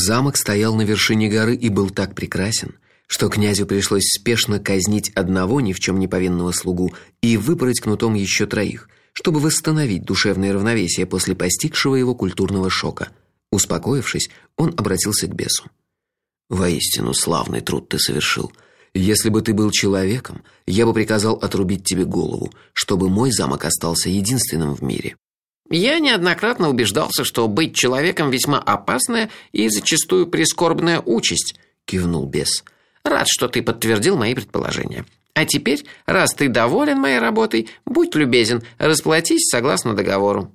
Замок стоял на вершине горы и был так прекрасен, что князю пришлось спешно казнить одного ни в чем не повинного слугу и выпороть кнутом еще троих, чтобы восстановить душевное равновесие после постигшего его культурного шока. Успокоившись, он обратился к бесу. Воистину славный труд ты совершил. Если бы ты был человеком, я бы приказал отрубить тебе голову, чтобы мой замок остался единственным в мире. Я неоднократно убеждался, что быть человеком весьма опасная и зачастую прискорбная участь, кивнул бес. Рад, что ты подтвердил мои предположения. А теперь, раз ты доволен моей работой, будь любезен, расплатись согласно договору.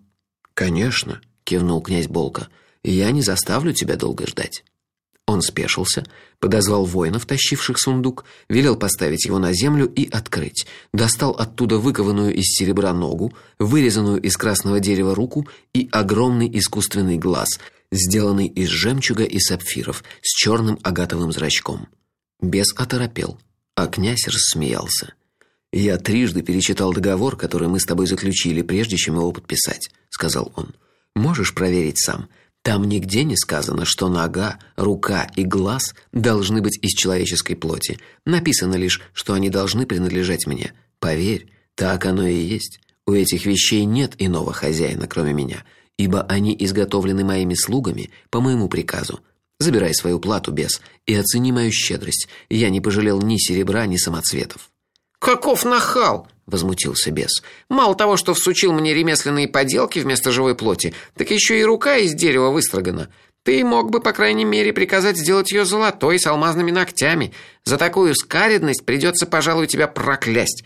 Конечно, кивнул князь Болка. Я не заставлю тебя долго ждать. Он спешился, подозвал воинов, тащивших сундук, велел поставить его на землю и открыть. Достал оттуда выкованную из серебра ногу, вырезанную из красного дерева руку и огромный искусственный глаз, сделанный из жемчуга и сапфиров с черным агатовым зрачком. Бес оторопел, а князь рассмеялся. Я трижды перечитал договор, который мы с тобой заключили, прежде чем его подписать, сказал он. Можешь проверить сам. Там нигде не сказано, что нога, рука и глаз должны быть из человеческой плоти. Написано лишь, что они должны принадлежать мне. Поверь, так оно и есть. У этих вещей нет иного хозяина, кроме меня, ибо они изготовлены моими слугами по моему приказу. Забирай свою плату, без и оцени мою щедрость. Я не пожалел ни серебра, ни самоцветов. Каков нахал, возмутился бес. Мало того, что всучил мне ремесленные поделки вместо живой плоти, так еще и рука из дерева выстрогана. Ты мог бы, по крайней мере, приказать сделать ее золотой с алмазными ногтями. За такую скаредность придется, пожалуй, тебя проклясть.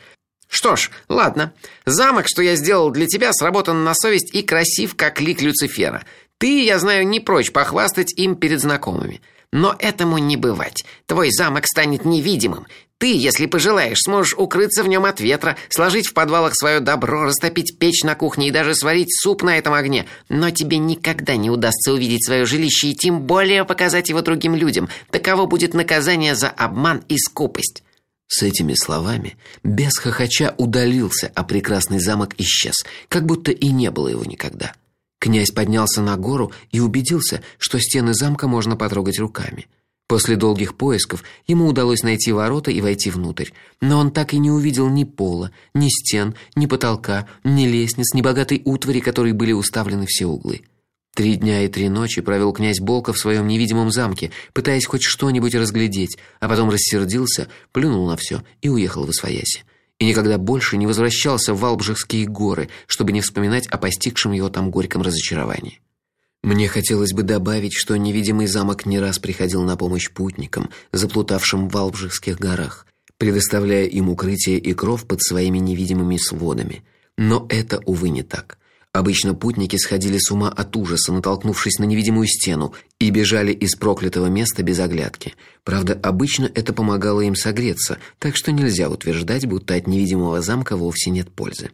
Что ж, ладно. Замок, что я сделал для тебя, сработан на совесть и красив, как лик Люцифера. Ты, я знаю, не прочь похвастать им перед знакомыми. Но этому не бывать. Твой замок станет невидимым. Ты, если пожелаешь, сможешь укрыться в нем от ветра, сложить в подвалах свое добро, растопить печь на кухне и даже сварить суп на этом огне. Но тебе никогда не удастся увидеть свое жилище и тем более показать его другим людям. Таково будет наказание за обман и скупость. С этими словами без хохоча удалился, а прекрасный замок исчез, как будто и не было его никогда. Князь поднялся на гору и убедился, что стены замка можно потрогать руками. После долгих поисков ему удалось найти ворота и войти внутрь, но он так и не увидел ни пола, ни стен, ни потолка, ни лестниц, ни богатой утвари, которой были уставлены все углы. Три дня и три ночи провел князь Болка в своем невидимом замке, пытаясь хоть что-нибудь разглядеть, а потом рассердился, плюнул на все и уехал в Освояси. И никогда больше не возвращался в Албжихские горы, чтобы не вспоминать о постигшем его там горьком разочаровании. Мне хотелось бы добавить, что невидимый замок не раз приходил на помощь путникам, заплутавшим в Албжихских горах, предоставляя им укрытие и кров под своими невидимыми сводами. Но это увы не так. Обычно путники сходили с ума от ужаса, натолкнувшись на невидимую стену, и бежали из проклятого места без оглядки. Правда, обычно это помогало им согреться, так что нельзя утверждать, будто от невидимого замка вовсе нет пользы.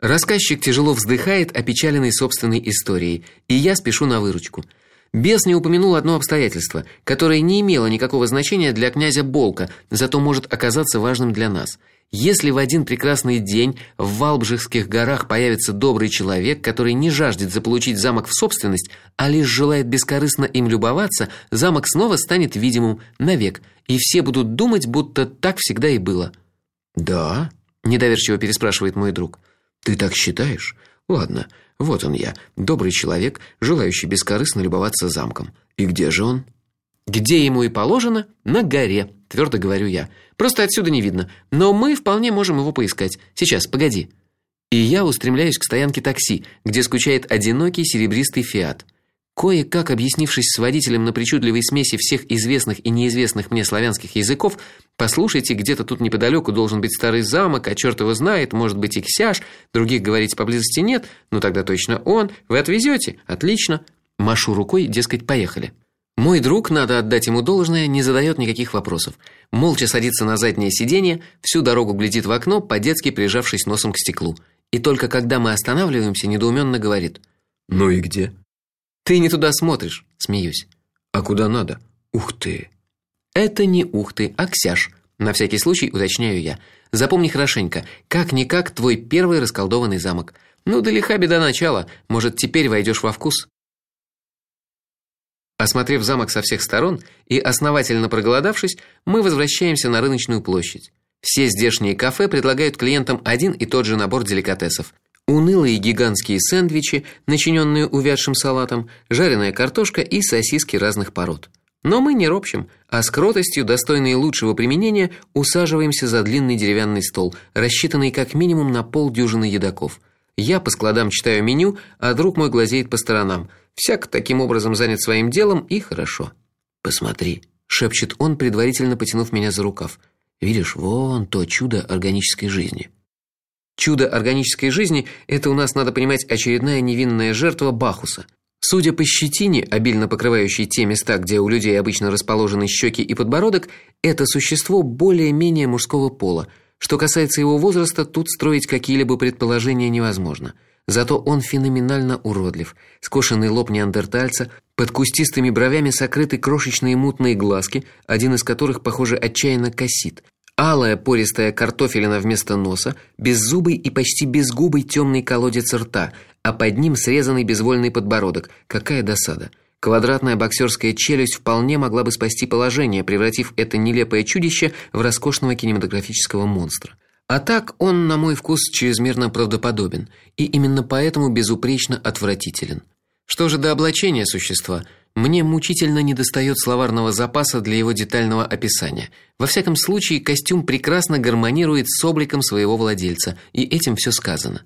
Рассказчик тяжело вздыхает, опечаленный собственной историей, и я спешу на выручку. Бес не упомянул одно обстоятельство, которое не имело никакого значения для князя Болка, зато может оказаться важным для нас. Если в один прекрасный день в Валбжихских горах появится добрый человек, который не жаждет заполучить замок в собственность, а лишь желает бескорыстно им любоваться, замок снова станет видимым навек, и все будут думать, будто так всегда и было. Да, недоверчиво переспрашивает мой друг. Ты так считаешь? Ладно, вот он я, добрый человек, желающий бескорыстно любоваться замком. И где же он? Где ему и положено? На горе, твердо говорю я. Просто отсюда не видно, но мы вполне можем его поискать. Сейчас, погоди. И я устремляюсь к стоянке такси, где скучает одинокий серебристый Фиат. Кое-как объяснившись с водителем на причудливой смеси всех известных и неизвестных мне славянских языков, послушайте, где-то тут неподалеку должен быть старый замок, а черт его знает, может быть и Ксяж, других говорить поблизости нет, ну тогда точно он. Вы отвезете? Отлично. Машу рукой, дескать, поехали. Мой друг, надо отдать ему должное, не задает никаких вопросов. Молча садится на заднее сиденье, всю дорогу глядит в окно, по-детски прижавшись носом к стеклу. И только когда мы останавливаемся, недоуменно говорит: "Ну и где?" Ты не туда смотришь, смеюсь. А куда надо? Ух ты. Это не ух ты, а ксяж. На всякий случай уточняю я. Запомни хорошенько, как никак твой первый расколдованный замок. Ну да лиха беда начала, может, теперь войдешь во вкус. Осмотрев замок со всех сторон и основательно проголодавшись, мы возвращаемся на рыночную площадь. Все здешние кафе предлагают клиентам один и тот же набор деликатесов: унылые гигантские сэндвичи, начиненные увядшим салатом, жареная картошка и сосиски разных пород. Но мы не ропщим, а с кротостью, достойной лучшего применения, усаживаемся за длинный деревянный стол, рассчитанный как минимум на полдюжины едоков. Я по складам читаю меню, а друг мой глазеет по сторонам. Всяк таким образом занят своим делом, и хорошо. Посмотри, шепчет он, предварительно потянув меня за рукав. Видишь, вон то чудо органической жизни. Чудо органической жизни это у нас надо понимать очередная невинная жертва Бахуса. Судя по щетине, обильно покрывающей те места, где у людей обычно расположены щеки и подбородок, это существо более-менее мужского пола. Что касается его возраста, тут строить какие-либо предположения невозможно. Зато он феноменально уродлив. Скошенный лоб неандертальца, под кустистыми бровями сокрыты крошечные мутные глазки, один из которых, похоже, отчаянно косит. Алая пористая картофелина вместо носа, беззубый и почти безгубый темный колодец рта, а под ним срезанный безвольный подбородок. Какая досада. Квадратная боксерская челюсть вполне могла бы спасти положение, превратив это нелепое чудище в роскошного кинематографического монстра. А так он, на мой вкус, чрезмерно правдоподобен и именно поэтому безупречно отвратителен. Что же до облачения существа, мне мучительно недостает словарного запаса для его детального описания. Во всяком случае, костюм прекрасно гармонирует с обликом своего владельца, и этим все сказано.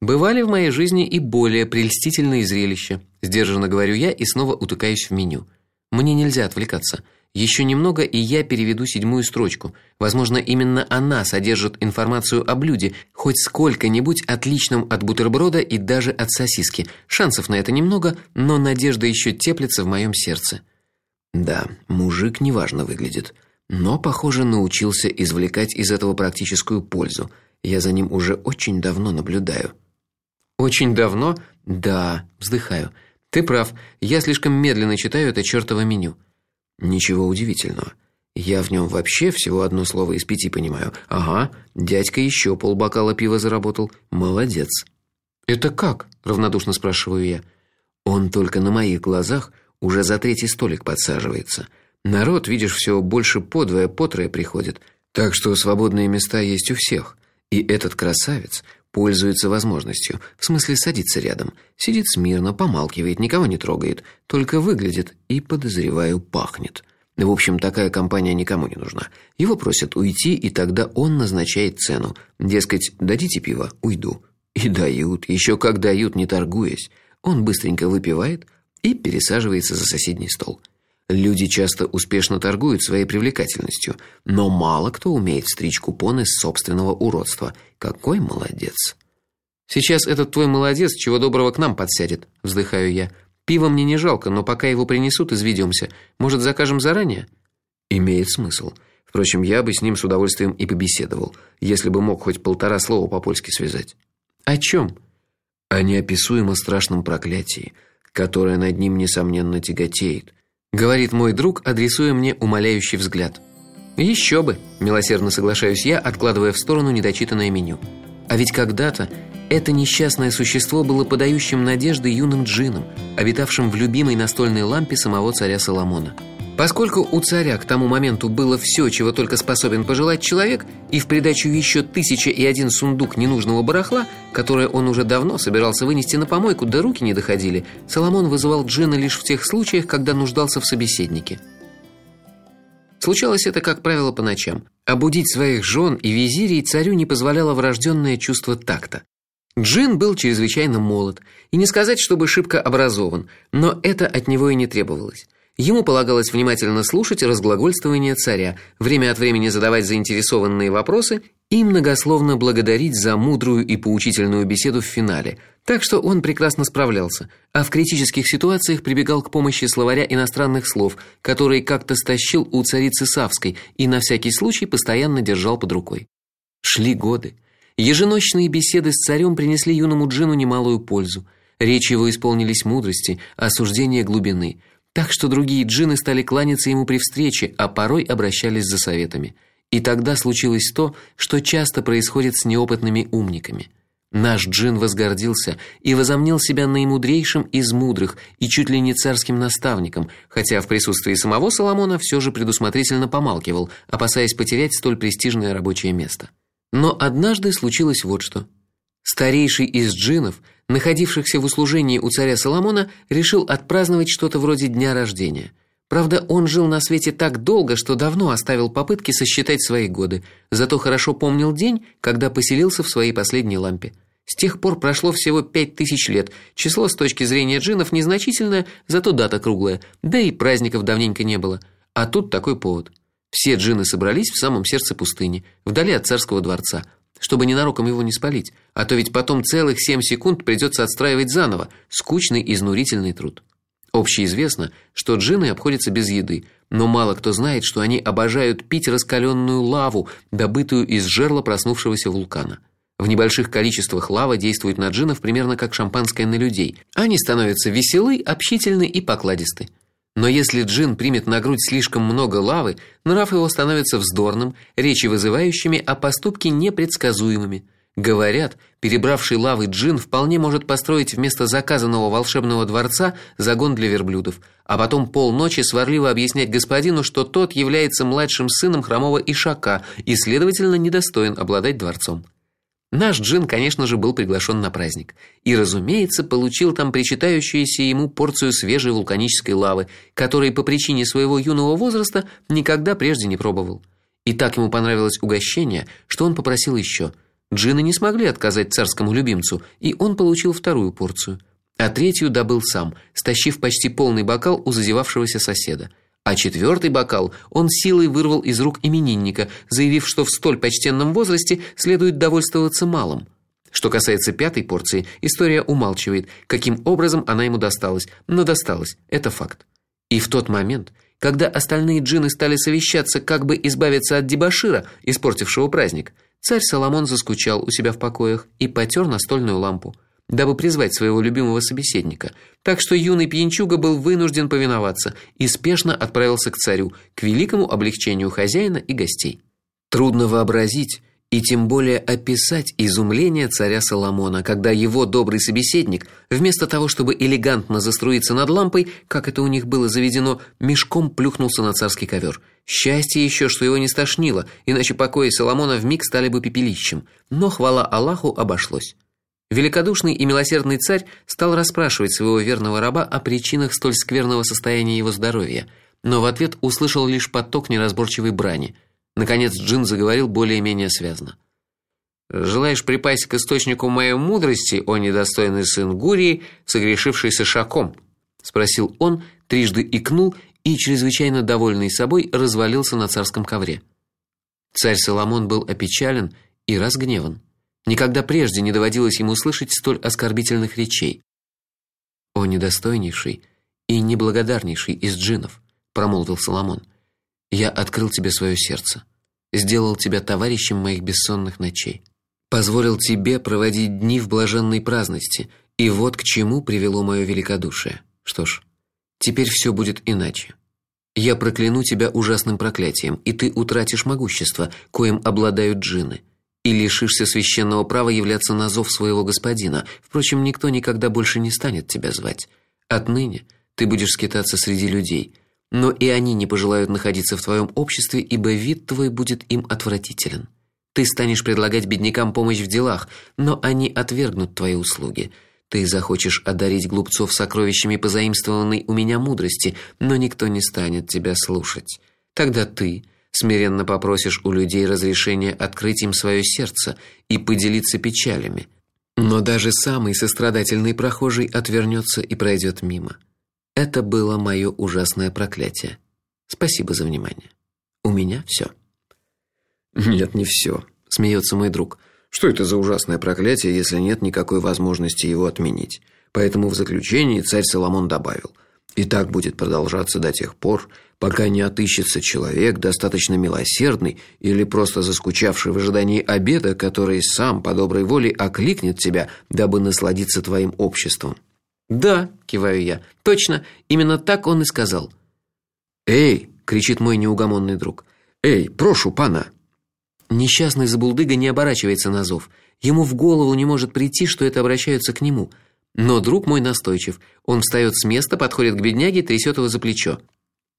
Бывали в моей жизни и более прельстительные зрелища, сдержанно говорю я и снова утыкаюсь в меню. Мне нельзя отвлекаться. Еще немного, и я переведу седьмую строчку. Возможно, именно она содержит информацию о блюде, хоть сколько-нибудь отличном от бутерброда и даже от сосиски. Шансов на это немного, но надежда еще теплится в моем сердце. Да, мужик неважно выглядит, но, похоже, научился извлекать из этого практическую пользу. Я за ним уже очень давно наблюдаю. Очень давно? Да, вздыхаю. Ты прав. Я слишком медленно читаю это чёртово меню. Ничего удивительного. Я в нем вообще всего одно слово из пяти понимаю. Ага, дядька еще полбокала пива заработал. Молодец. Это как? равнодушно спрашиваю я. Он только на моих глазах уже за третий столик подсаживается. Народ, видишь, все больше подвое, потрое приходит. Так что свободные места есть у всех. И этот красавец пользуется возможностью, в смысле садится рядом, сидит смирно, помалкивает, никого не трогает, только выглядит и подозреваю пахнет. В общем, такая компания никому не нужна. Его просят уйти, и тогда он назначает цену. Дескать, дадите пиво, уйду. И дают, еще как дают, не торгуясь. Он быстренько выпивает и пересаживается за соседний стол. Люди часто успешно торгуют своей привлекательностью, но мало кто умеет стричь купоны с собственного уродства. Какой молодец. Сейчас этот твой молодец чего доброго к нам подсядет, вздыхаю я. Пива мне не жалко, но пока его принесут, изведемся. Может, закажем заранее? Имеет смысл. Впрочем, я бы с ним с удовольствием и побеседовал, если бы мог хоть полтора слова по-польски связать. О чем? О неописуемо страшном проклятии, которое над ним несомненно тяготеет говорит мой друг, адресуя мне умоляющий взгляд. Еще бы, милосердно соглашаюсь я, откладывая в сторону недочитанное меню. А ведь когда-то это несчастное существо было подающим надежды юным джинном, обитавшим в любимой настольной лампе самого царя Соломона. Поскольку у царя к тому моменту было все, чего только способен пожелать человек, и в придачу еще тысяча и один сундук ненужного барахла, которое он уже давно собирался вынести на помойку, да руки не доходили, Соломон вызывал джина лишь в тех случаях, когда нуждался в собеседнике. Случалось это, как правило, по ночам. Обудить своих жен и визирей царю не позволяло врожденное чувство такта. Джин был чрезвычайно молод, и не сказать, чтобы шибко образован, но это от него и не требовалось. Ему полагалось внимательно слушать разглагольствования царя, время от времени задавать заинтересованные вопросы и многословно благодарить за мудрую и поучительную беседу в финале. Так что он прекрасно справлялся, а в критических ситуациях прибегал к помощи словаря иностранных слов, который как-то стащил у царицы Савской и на всякий случай постоянно держал под рукой. Шли годы. Еженочные беседы с царем принесли юному джину немалую пользу. Речи его исполнились мудрости, осуждения глубины – так что другие джинны стали кланяться ему при встрече, а порой обращались за советами. И тогда случилось то, что часто происходит с неопытными умниками. Наш джин возгордился и возомнил себя наимудрейшим из мудрых и чуть ли не царским наставником, хотя в присутствии самого Соломона все же предусмотрительно помалкивал, опасаясь потерять столь престижное рабочее место. Но однажды случилось вот что. Старейший из джиннов, находившихся в услужении у царя Соломона, решил отпраздновать что-то вроде дня рождения. Правда, он жил на свете так долго, что давно оставил попытки сосчитать свои годы, зато хорошо помнил день, когда поселился в своей последней лампе. С тех пор прошло всего пять тысяч лет. Число с точки зрения джиннов незначительное, зато дата круглая. Да и праздников давненько не было. А тут такой повод. Все джинны собрались в самом сердце пустыни, вдали от царского дворца, чтобы ненароком его не спалить, а то ведь потом целых семь секунд придется отстраивать заново, скучный изнурительный труд. Общеизвестно, что джинны обходятся без еды, но мало кто знает, что они обожают пить раскаленную лаву, добытую из жерла проснувшегося вулкана. В небольших количествах лава действует на джиннов примерно как шампанское на людей. Они становятся веселы, общительны и покладисты. Но если джин примет на грудь слишком много лавы, нрав его становится вздорным, речи вызывающими, а поступки непредсказуемыми. Говорят, перебравший лавы джин вполне может построить вместо заказанного волшебного дворца загон для верблюдов, а потом полночи сварливо объяснять господину, что тот является младшим сыном хромого ишака и, следовательно, недостоин обладать дворцом. Наш джин, конечно же, был приглашен на праздник и, разумеется, получил там причитающуюся ему порцию свежей вулканической лавы, которой по причине своего юного возраста никогда прежде не пробовал. И так ему понравилось угощение, что он попросил еще. Джинны не смогли отказать царскому любимцу, и он получил вторую порцию, а третью добыл сам, стащив почти полный бокал у зазевавшегося соседа а четвертый бокал он силой вырвал из рук именинника, заявив, что в столь почтенном возрасте следует довольствоваться малым. Что касается пятой порции, история умалчивает, каким образом она ему досталась, но досталась это факт. И в тот момент, когда остальные джинны стали совещаться, как бы избавиться от дебошира, испортившего праздник, царь Соломон заскучал у себя в покоях и потер настольную лампу дабы призвать своего любимого собеседника. Так что юный пьянчуга был вынужден повиноваться и спешно отправился к царю, к великому облегчению хозяина и гостей. Трудно вообразить и тем более описать изумление царя Соломона, когда его добрый собеседник, вместо того, чтобы элегантно заструиться над лампой, как это у них было заведено, мешком плюхнулся на царский ковер. Счастье еще, что его не стошнило, иначе покои Соломона вмиг стали бы пепелищем. Но хвала Аллаху обошлось. Великодушный и милосердный царь стал расспрашивать своего верного раба о причинах столь скверного состояния его здоровья, но в ответ услышал лишь поток неразборчивой брани. Наконец Джин заговорил более-менее связно. Желаешь припасть к источнику моей мудрости, о недостойный сын Гурии, согрешившийся шаком? спросил он, трижды икнул и чрезвычайно довольный собой развалился на царском ковре. Царь Соломон был опечален и разгневан. Никогда прежде не доводилось ему слышать столь оскорбительных речей. О недостойнейший и неблагодарнейший из джиннов, промолвил Соломон. Я открыл тебе свое сердце, сделал тебя товарищем моих бессонных ночей, позволил тебе проводить дни в блаженной праздности, и вот к чему привело мое великодушие. Что ж, теперь все будет иначе. Я прокляну тебя ужасным проклятием, и ты утратишь могущество, коим обладают джинны и лишишься священного права являться на зов своего господина. Впрочем, никто никогда больше не станет тебя звать. Отныне ты будешь скитаться среди людей, но и они не пожелают находиться в твоем обществе, ибо вид твой будет им отвратителен. Ты станешь предлагать беднякам помощь в делах, но они отвергнут твои услуги. Ты захочешь одарить глупцов сокровищами позаимствованной у меня мудрости, но никто не станет тебя слушать. Тогда ты смиренно попросишь у людей разрешения открыть им свое сердце и поделиться печалями. Но даже самый сострадательный прохожий отвернется и пройдет мимо. Это было мое ужасное проклятие. Спасибо за внимание. У меня все. Нет, не все, смеется мой друг. Что это за ужасное проклятие, если нет никакой возможности его отменить? Поэтому в заключении царь Соломон добавил: и так будет продолжаться до тех пор, пока не отыщется человек достаточно милосердный или просто заскучавший в ожидании обеда, который сам по доброй воле окликнет тебя, дабы насладиться твоим обществом. Да, киваю я. Точно, именно так он и сказал. Эй, кричит мой неугомонный друг. Эй, прошу пана. Несчастный забулдыга не оборачивается на зов. Ему в голову не может прийти, что это обращаются к нему. Но друг мой настойчив. Он встает с места, подходит к бедняге, трясет его за плечо.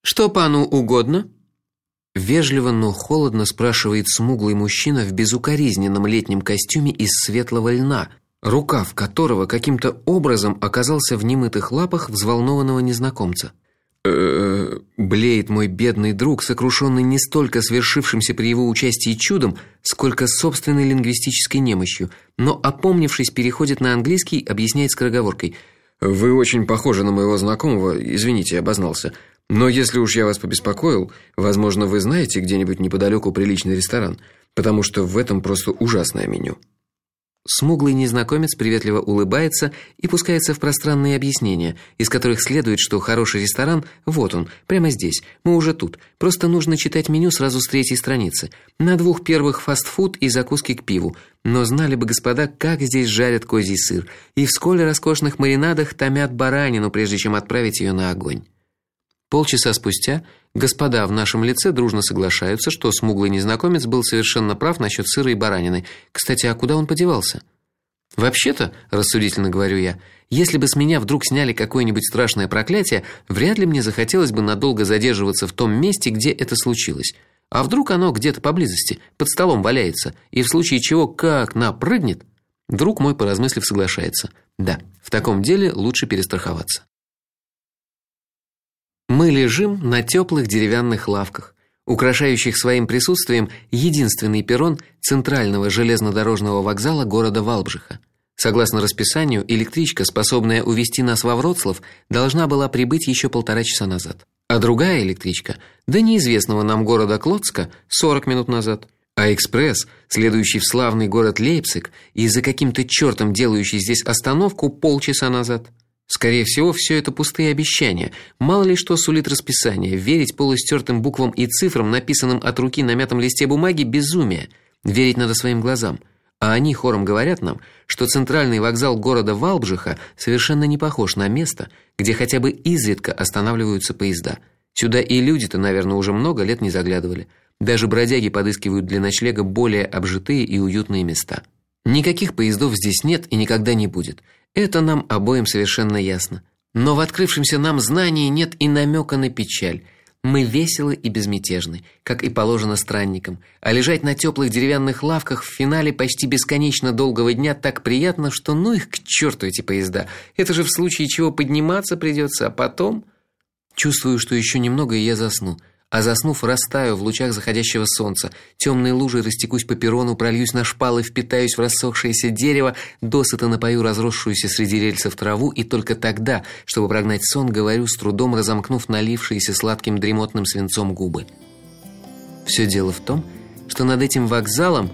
Что пану угодно? Вежливо, но холодно спрашивает смуглый мужчина в безукоризненном летнем костюме из светлого льна, рукав которого каким-то образом оказался в немытых лапах взволнованного незнакомца. Э, блеет мой бедный друг, сокрушенный не столько свершившимся при его участии чудом, сколько собственной лингвистической немощью, но опомнившись, переходит на английский, объясняет скороговоркой: "Вы очень похожи на моего знакомого, извините, обознался. Но если уж я вас побеспокоил, возможно, вы знаете где-нибудь неподалеку приличный ресторан, потому что в этом просто ужасное меню. Смуглый незнакомец приветливо улыбается и пускается в пространные объяснения, из которых следует, что хороший ресторан вот он, прямо здесь. Мы уже тут. Просто нужно читать меню сразу с третьей страницы. На двух первых фастфуд и закуски к пиву. Но знали бы господа, как здесь жарят козий сыр и в сколь роскошных маринадах томят баранину, прежде чем отправить ее на огонь. Полчаса спустя господа в нашем лице дружно соглашаются, что смуглый незнакомец был совершенно прав насчет сыра и баранины. Кстати, а куда он подевался? Вообще-то, рассудительно говорю я, если бы с меня вдруг сняли какое-нибудь страшное проклятие, вряд ли мне захотелось бы надолго задерживаться в том месте, где это случилось. А вдруг оно где-то поблизости, под столом валяется, и в случае чего как напрыгнет? Друг мой, поразмыслив, соглашается. Да, в таком деле лучше перестраховаться. Мы лежим на теплых деревянных лавках, украшающих своим присутствием единственный перрон центрального железнодорожного вокзала города Валбжиха. Согласно расписанию, электричка, способная увезти нас во Вроцлав, должна была прибыть еще полтора часа назад. А другая электричка до неизвестного нам города Клодска 40 минут назад. А экспресс, следующий в славный город Лейпциг и за каким-то чертом делающий здесь остановку полчаса назад. Скорее всего, все это пустые обещания. Мало ли что сулит расписание. Верить полустертым буквам и цифрам, написанным от руки на мятом листе бумаги безумие. Верить надо своим глазам. А они хором говорят нам, что центральный вокзал города Валбжиха совершенно не похож на место, где хотя бы изредка останавливаются поезда. Сюда и люди-то, наверное, уже много лет не заглядывали. Даже бродяги подыскивают для ночлега более обжитые и уютные места. Никаких поездов здесь нет и никогда не будет. Это нам обоим совершенно ясно. Но в открывшемся нам знании нет и намека на печаль. Мы веселы и безмятежны, как и положено странникам, а лежать на теплых деревянных лавках в финале почти бесконечно долгого дня так приятно, что ну их к черту эти поезда. Это же в случае чего подниматься придется, а потом чувствую, что еще немного и я засну а заснув, растаю в лучах заходящего солнца. Темные лужи растекусь по перрону, прольюсь на шпалы, впитаюсь в рассохшееся дерево, досыта напою разросшуюся среди рельсов траву, и только тогда, чтобы прогнать сон, говорю с трудом разомкнув налившиеся сладким дремотным свинцом губы. Все дело в том, что над этим вокзалом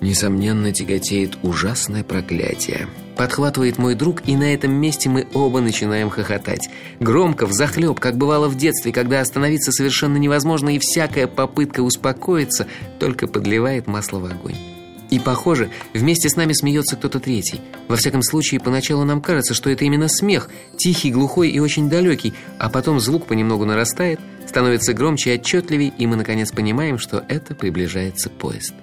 несомненно тяготеет ужасное проклятие. Подхватывает мой друг, и на этом месте мы оба начинаем хохотать. Громко, взахлёб, как бывало в детстве, когда остановиться совершенно невозможно, и всякая попытка успокоиться только подливает масло в огонь. И, похоже, вместе с нами смеется кто-то третий. Во всяком случае, поначалу нам кажется, что это именно смех, тихий, глухой и очень далекий, а потом звук понемногу нарастает, становится громче и отчетливей, и мы наконец понимаем, что это приближается поезд.